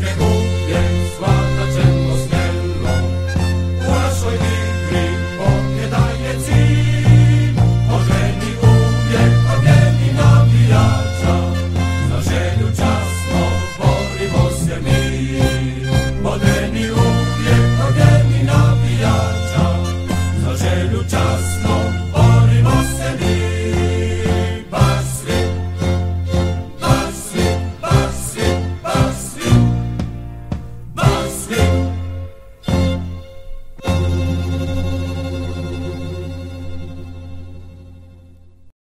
Jakie umiem słata Cię